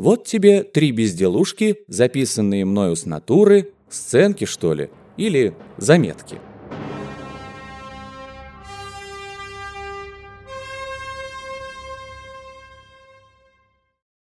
Вот тебе три безделушки, записанные мною с натуры, сценки, что ли, или заметки.